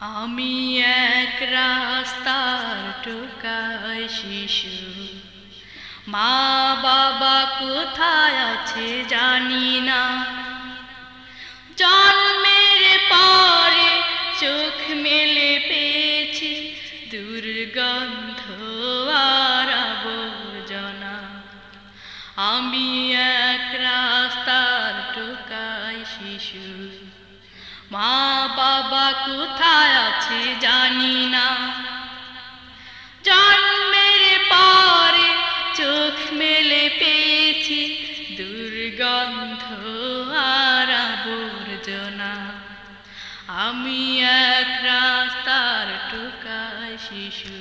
আমি এক রাস্তার টোকায় শিশু। মা বাবা কোথায় আছে জানি না। জন্মের পরে চোখ মেলে পেয়েছি দুর্গন্ধ আর আবর্জনা। আমি এক রাস্তার টোকায় শিশু। মা বাবা কোথায় আছে জানি না। জন্মের পরে চোখ মেলে পেয়েছি দুর্গন্ধ আর আবর্জনা। আমি এক রাস্তার টোকায় শিশু।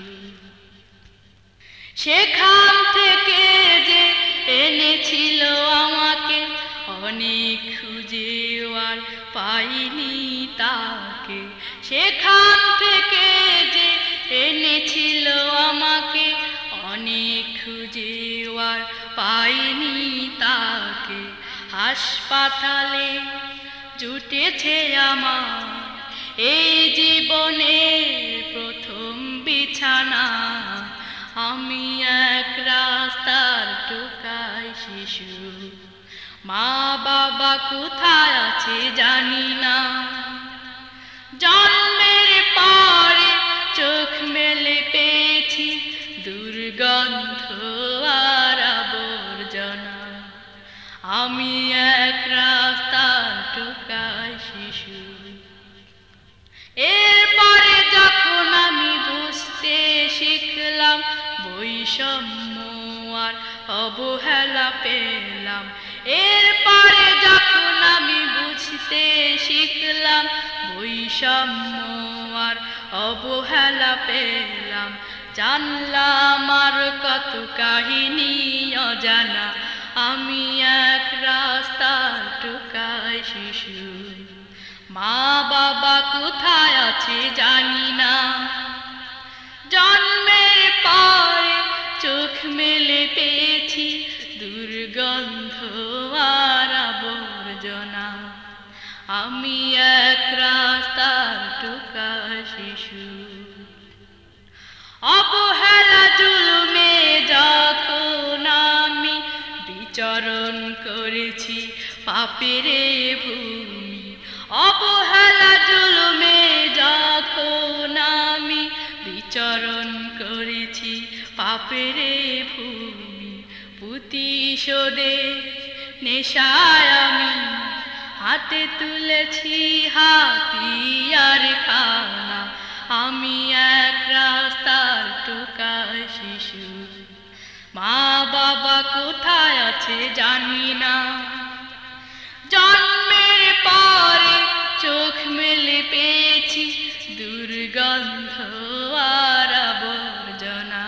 সেখান থেকে যে এনেছিল অনেক খুঁজে আর পাইনি তাকে। সেখান থেকে যে এনেছিল আমাকে, অনেক খুঁজে আর পাইনি তাকে। হাসপাতালে জুটেছে আমার এই জীবনে প্রথম বিছানা। আমি এক রাস্তার টোকায় শিশু মা বাবা কোথায় আছে জানি না। জন্মের পরে চোখ মেলে পেয়েছি দুর্গন্ধ আর আবর্জনা। আমি এক রাস্তার টোকায় শিশু। এরপরে যখন আমি বুঝতে শিখলাম বৈষম্য আর অবহেলা পেলাম এরপরে যখন আমি বুঝতে শিখলাম, বৈষম্য আর অবহেলা পেলাম, জানলাম আর কত কাহিনী অজানা। আমি এক রাস্তার টোকায় শিশু। মা বাবা কোথায় আছে জানি না। আমি এক রাস্তার টোকা শিশু। অবহেলা জুলুমে যখন আমি বিচরণ করেছি পাপেরে ভূমি, অবহেলা জুলুমে যখন আমি বিচরণ করেছি পাপেরে ভূমি পুতিশোদে নেশায় আমি হাতে তুলেছি হাতিয়ার খানা। আমি এক রাস্তার টোকা শিশু। মা বাবা কোথায় আছে জানি না। জন্মের পরে চোখ মেলে পেয়েছি দুর্গন্ধ আর আবর্জনা।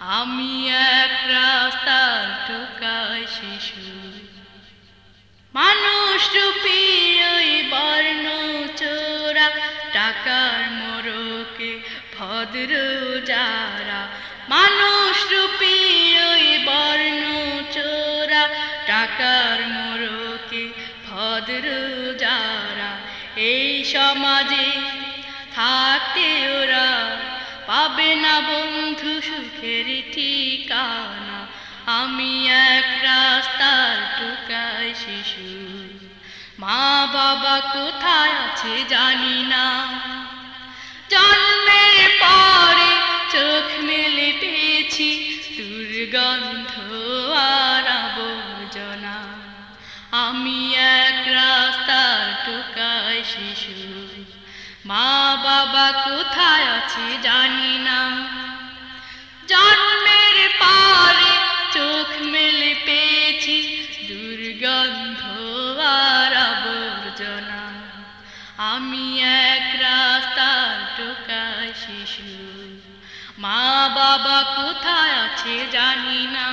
আমি এক রাস্তার টাকার মোরকে ভদ্র যারা? মানুষ রূপী ওই বর্ণ চোরা। টাকার মোরকে ভদ্র যারা? এই সমাজে থাকতে ওরা পাবে না বন্ধু সুখের ঠিকানা। আমি এক রাস্তার টোকায় শিশু। মা বাবা কোথায় আছে জানি না। জন্মের পরে চোখ মেলে পেয়েছি দুর্গন্ধ আর আবর্জনা। আমি এক রাস্তার টোকায় শিশু। মা বাবা কোথায় আছে জানি না। আমি এক রাস্তার টোকা শিশু। মা বাবা কোথায় আছে জানি না।